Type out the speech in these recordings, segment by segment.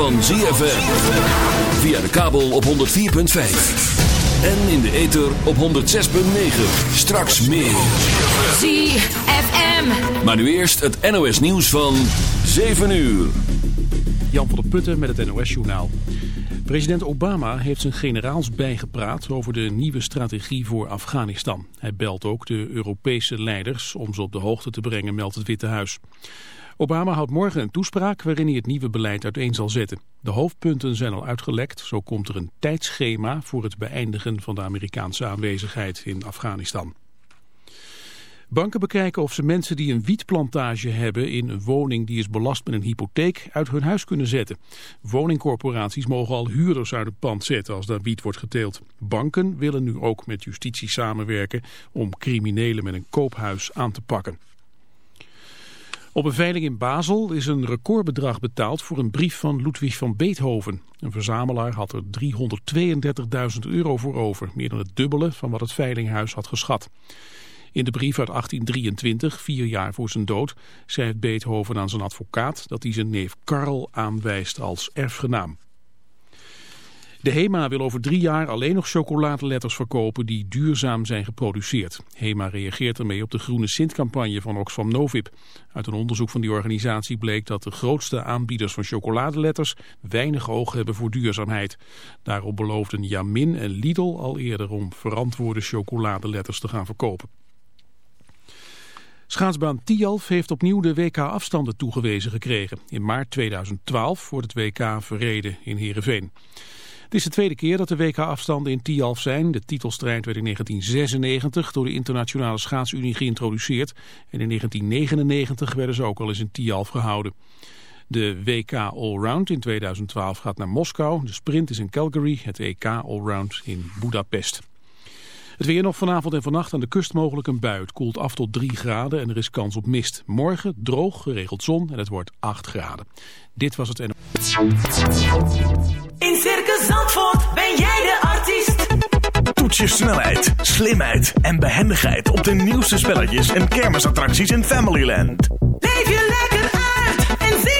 Van ZFM. Via de kabel op 104.5. En in de ether op 106.9. Straks meer. ZFM. Maar nu eerst het NOS nieuws van 7 uur. Jan van der Putten met het NOS-journaal. President Obama heeft zijn generaals bijgepraat over de nieuwe strategie voor Afghanistan. Hij belt ook de Europese leiders om ze op de hoogte te brengen, meldt het Witte Huis. Obama houdt morgen een toespraak waarin hij het nieuwe beleid uiteen zal zetten. De hoofdpunten zijn al uitgelekt, zo komt er een tijdschema voor het beëindigen van de Amerikaanse aanwezigheid in Afghanistan. Banken bekijken of ze mensen die een wietplantage hebben in een woning die is belast met een hypotheek uit hun huis kunnen zetten. Woningcorporaties mogen al huurders uit het pand zetten als daar wiet wordt geteeld. Banken willen nu ook met justitie samenwerken om criminelen met een koophuis aan te pakken. Op een veiling in Basel is een recordbedrag betaald voor een brief van Ludwig van Beethoven. Een verzamelaar had er 332.000 euro voor over, meer dan het dubbele van wat het veilinghuis had geschat. In de brief uit 1823, vier jaar voor zijn dood, het Beethoven aan zijn advocaat dat hij zijn neef Karl aanwijst als erfgenaam. De HEMA wil over drie jaar alleen nog chocoladeletters verkopen die duurzaam zijn geproduceerd. HEMA reageert ermee op de Groene Sint-campagne van Oxfam Novib. Uit een onderzoek van die organisatie bleek dat de grootste aanbieders van chocoladeletters weinig oog hebben voor duurzaamheid. Daarop beloofden Jamin en Lidl al eerder om verantwoorde chocoladeletters te gaan verkopen. Schaatsbaan Tialf heeft opnieuw de WK-afstanden toegewezen gekregen. In maart 2012 wordt het WK verreden in Heerenveen. Het is de tweede keer dat de WK-afstanden in Tialf zijn. De titelstrijd werd in 1996 door de Internationale Schaatsunie geïntroduceerd. En in 1999 werden ze ook al eens in Tialf gehouden. De WK Allround in 2012 gaat naar Moskou. De sprint is in Calgary. Het EK Allround in Budapest. Het weer nog vanavond en vannacht aan de kust mogelijk een bui. Het koelt af tot 3 graden en er is kans op mist. Morgen droog, geregeld zon en het wordt 8 graden. Dit was het en. In Circus Zandvoort ben jij de artiest. Toets je snelheid, slimheid en behendigheid op de nieuwste spelletjes en kermisattracties in Familyland. Leef je lekker uit en zie.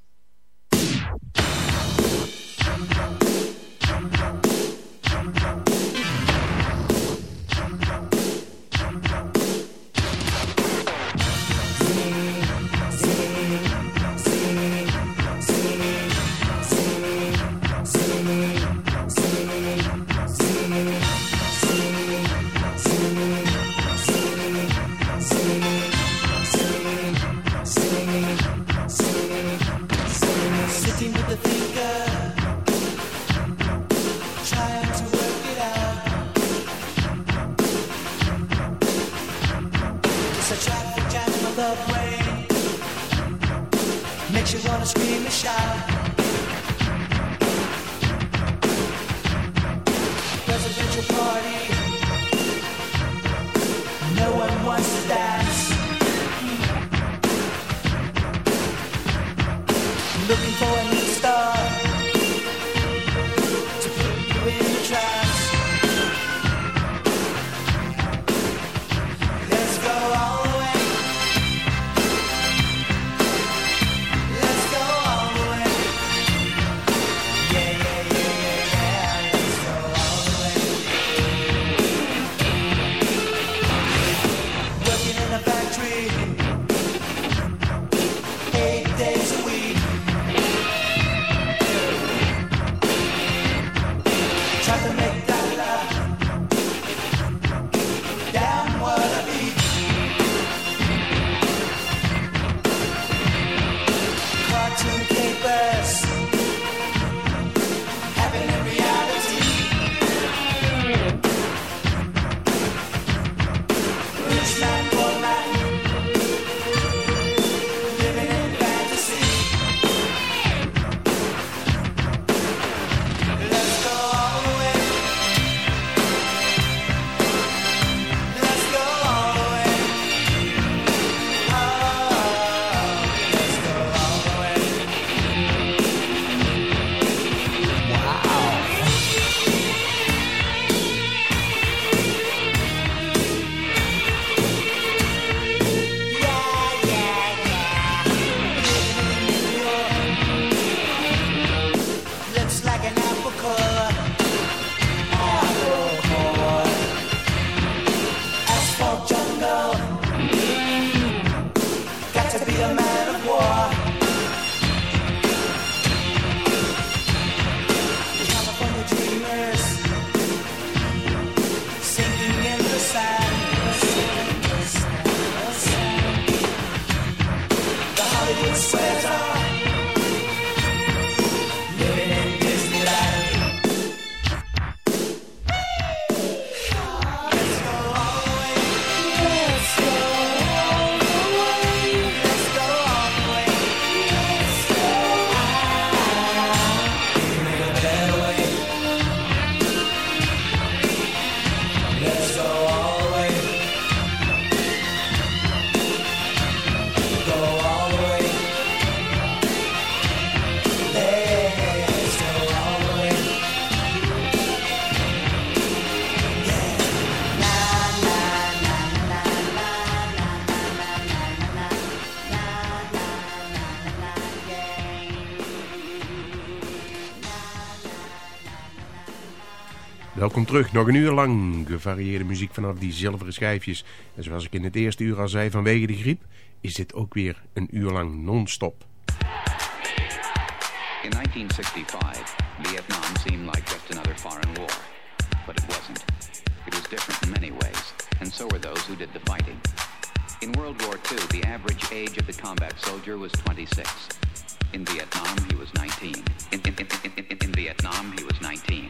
Terug, nog een uur lang gevarieerde muziek vanaf die zilveren schijfjes. En zoals ik in het eerste uur al zei vanwege de griep, is dit ook weer een uur lang non-stop. In 1965, Vietnam seemed like just another foreign war. But it wasn't. It was different in many ways, and so were those who did the fighting. In World War II, the average age of the combat soldier was 26. In Vietnam, he was 19. In, in, Vietnam, he was 19.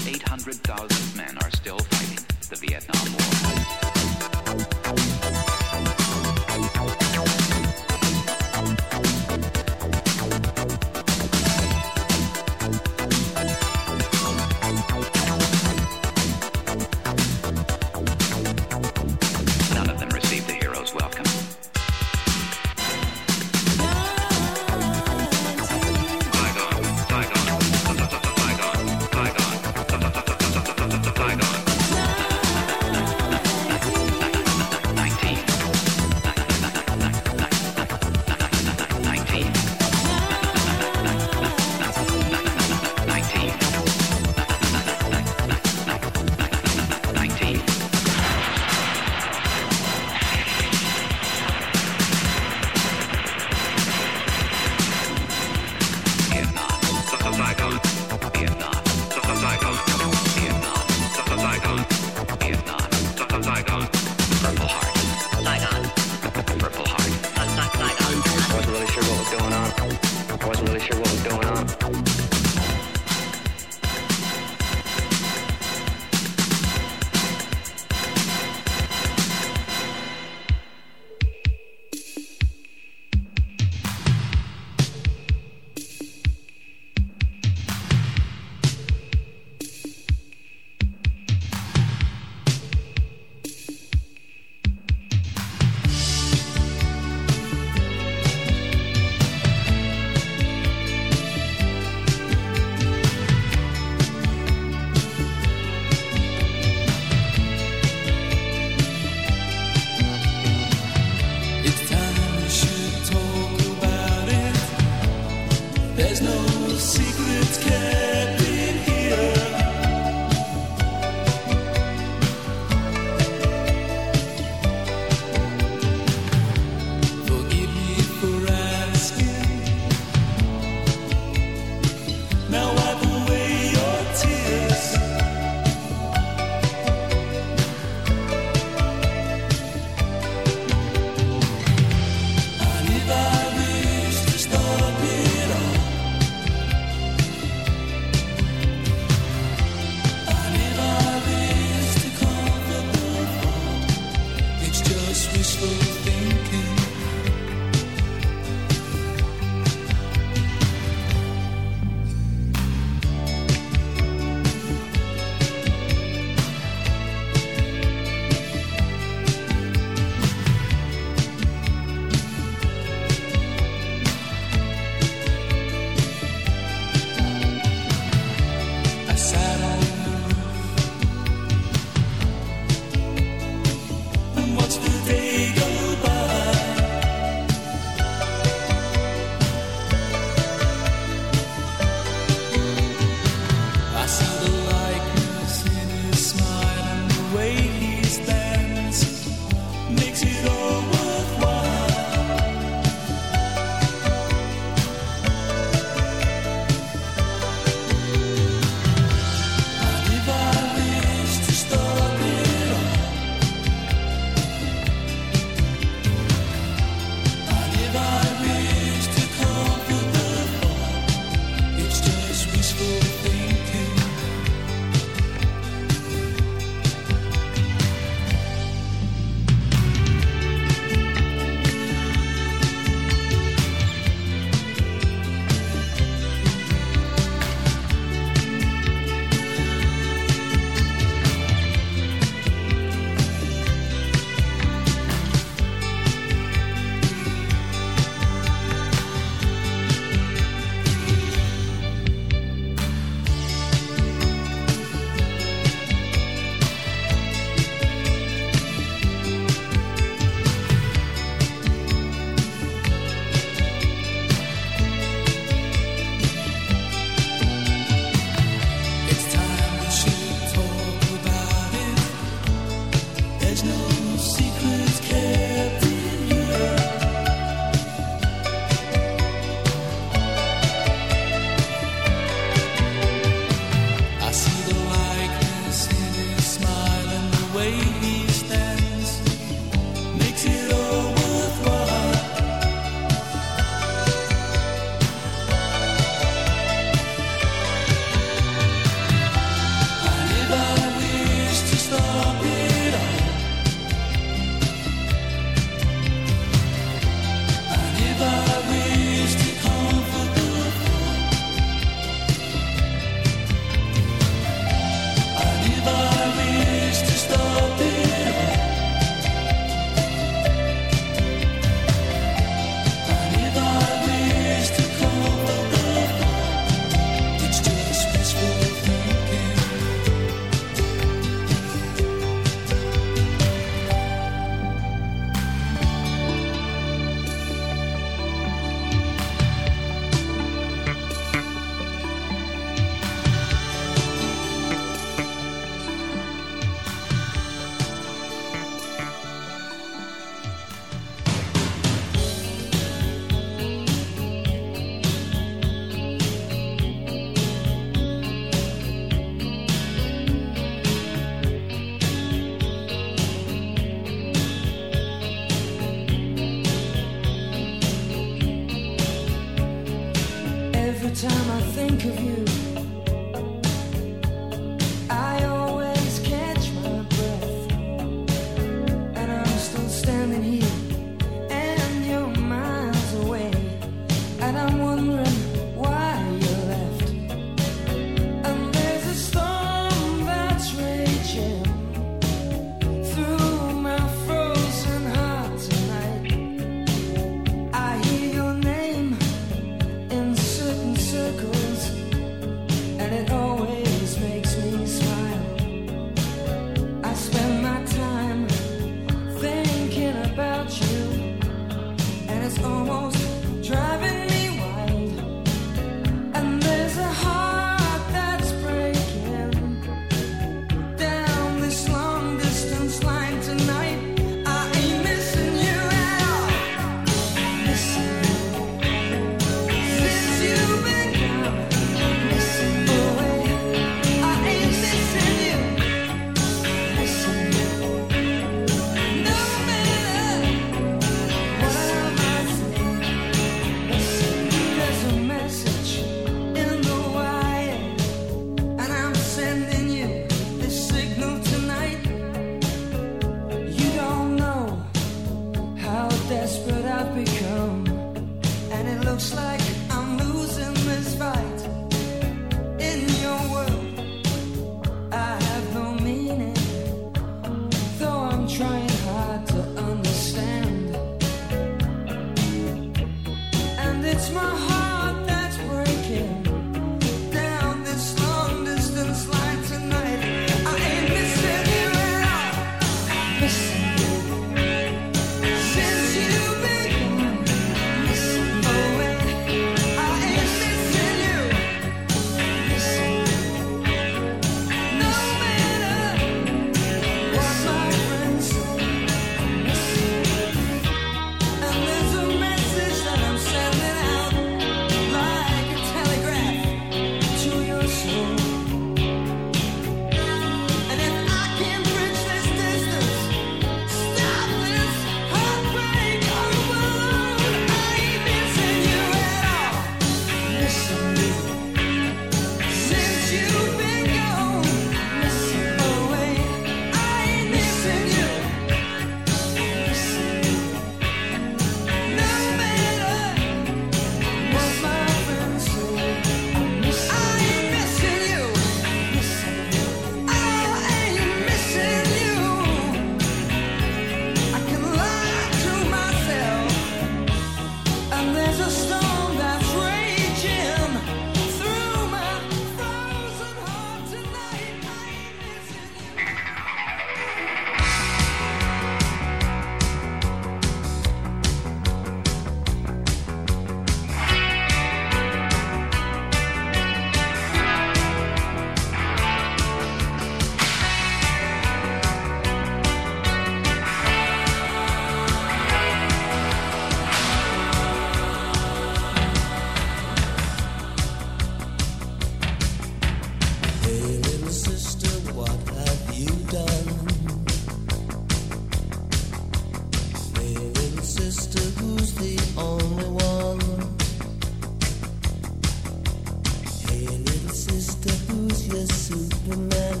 your Superman?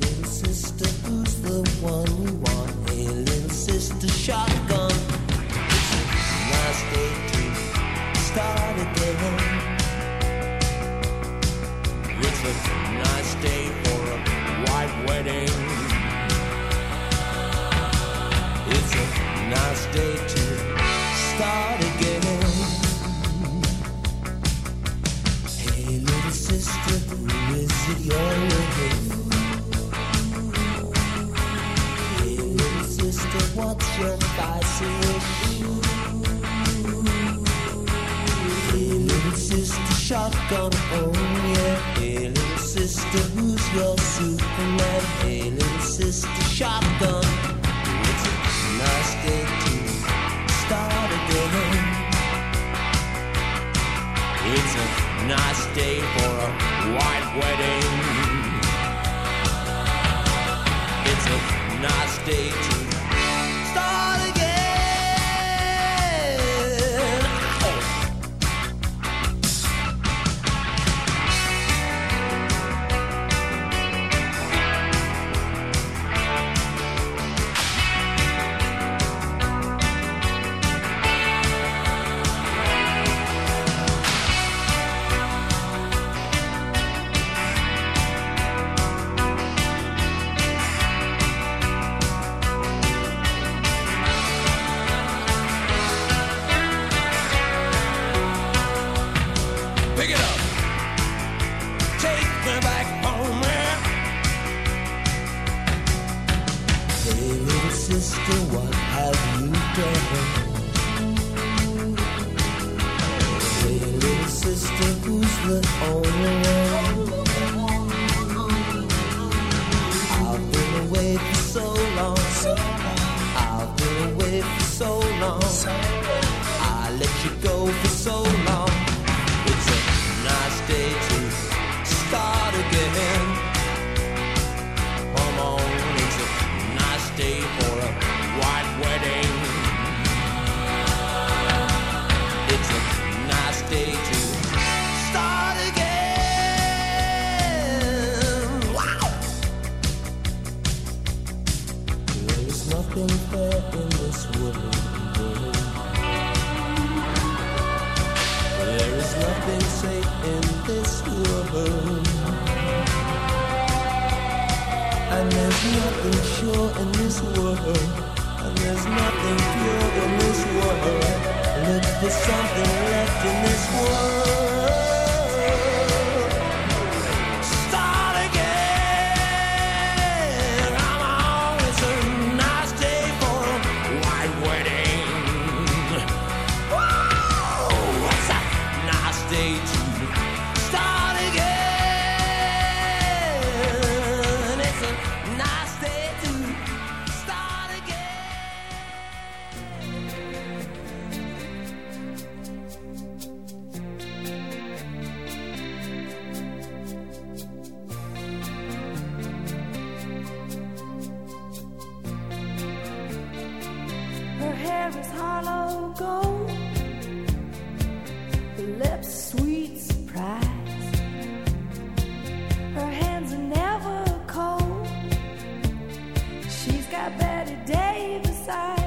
Little sister, gone the only one. I've been away for so long. I've been away for so long. I let you go for so long. world, and there's nothing pure in this world. Look for something left in this world. day beside.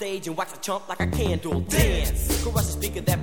Stage and wax a chump like a candle. Dance. Crush a speaker that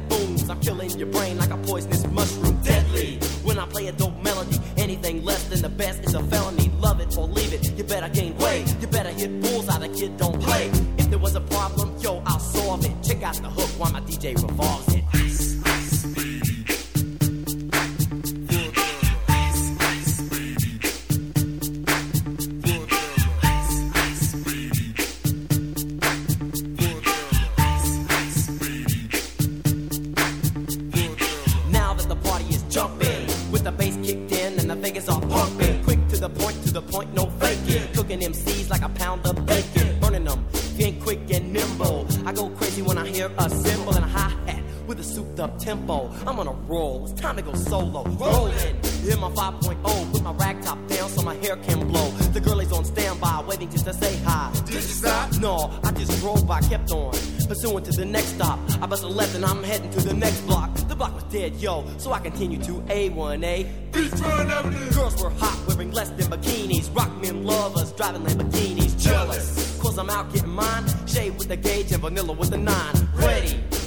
The girl is on standby, waiting just to say hi. Did you stop? No, I just drove by, kept on. Pursuing to the next stop. I bust a left and I'm heading to the next block. The block was dead, yo, so I continue to A1A. Girls were hot, wearing less than bikinis. Rock men lovers, driving Lamborghinis. Jealous, cause I'm out getting mine. Shade with the gauge and vanilla with the nine. Ready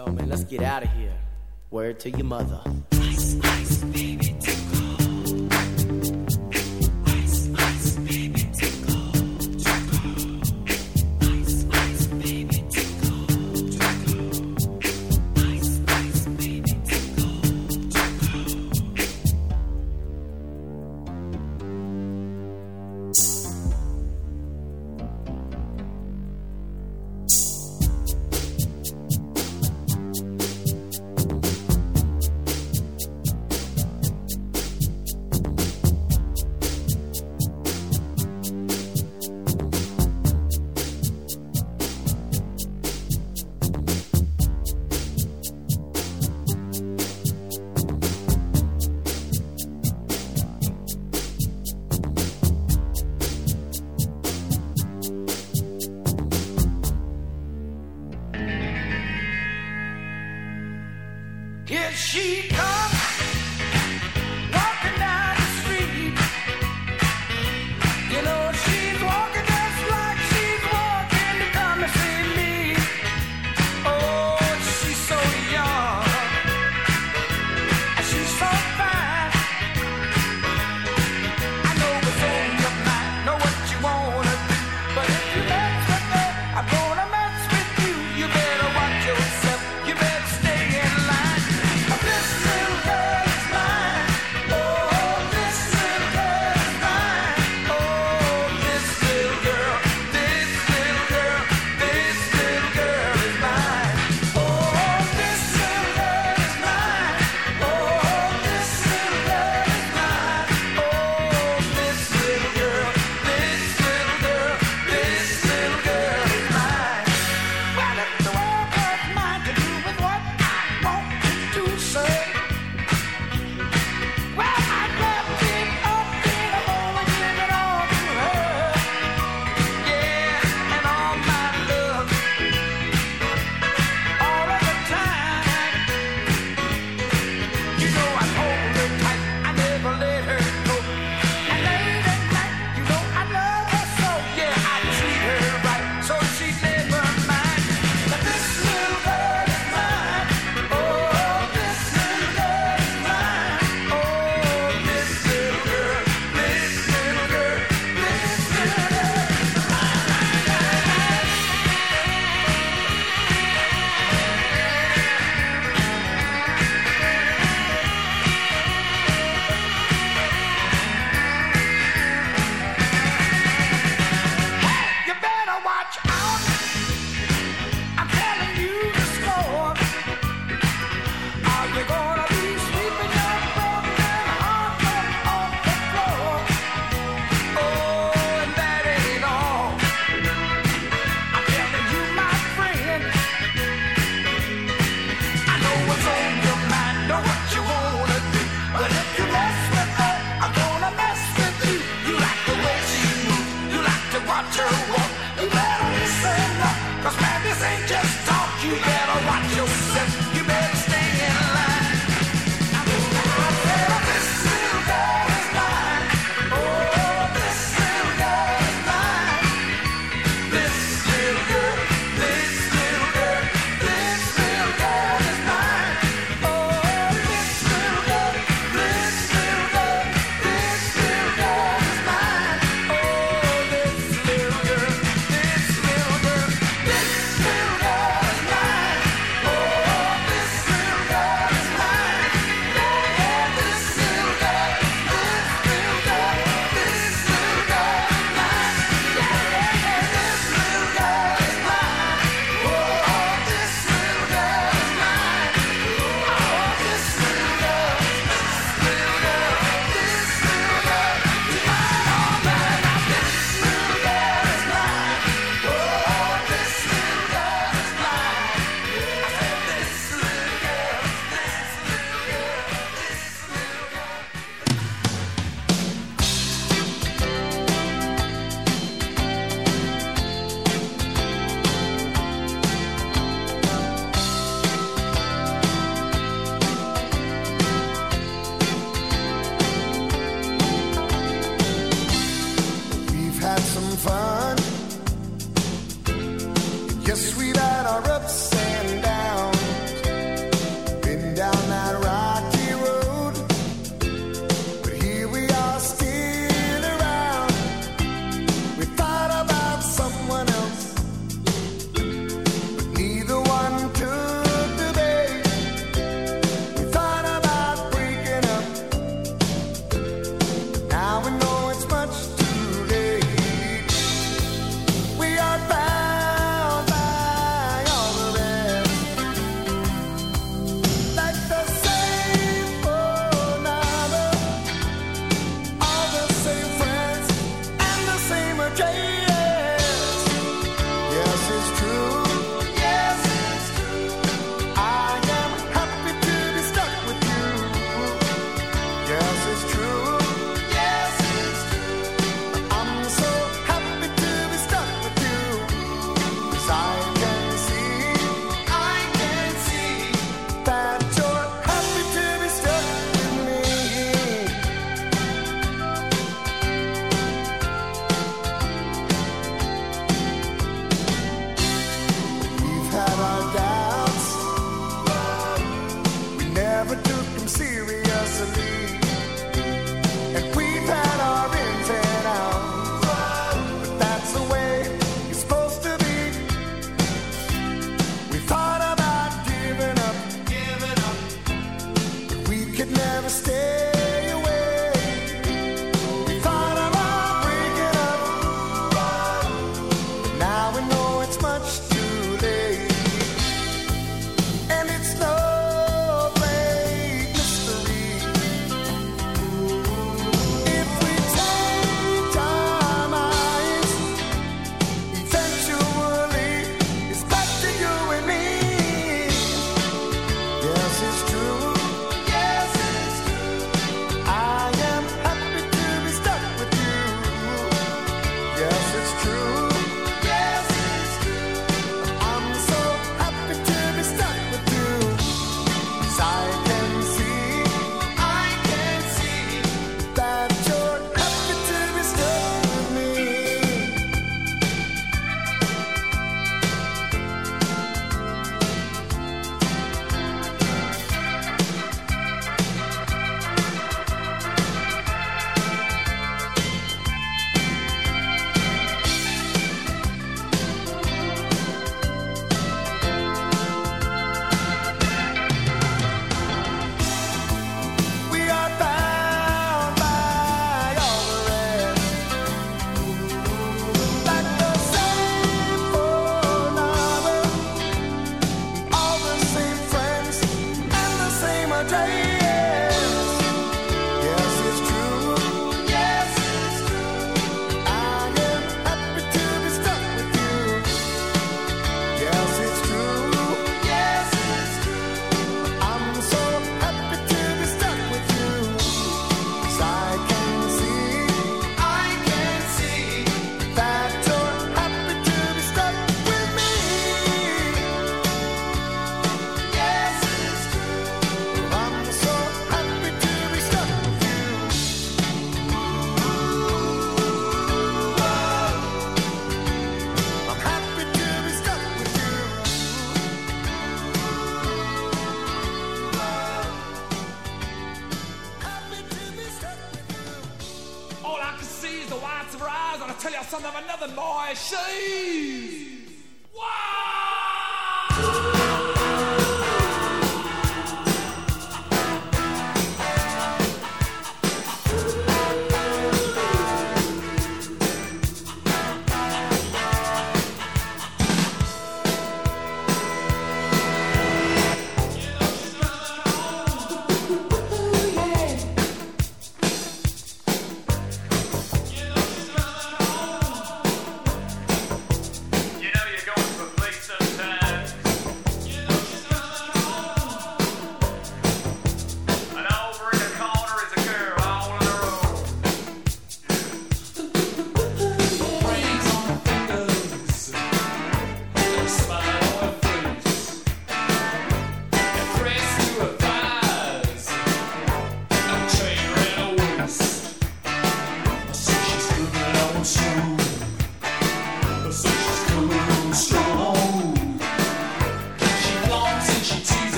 Yo, man, let's get out of here. Word to your mother. Ice, ice, baby,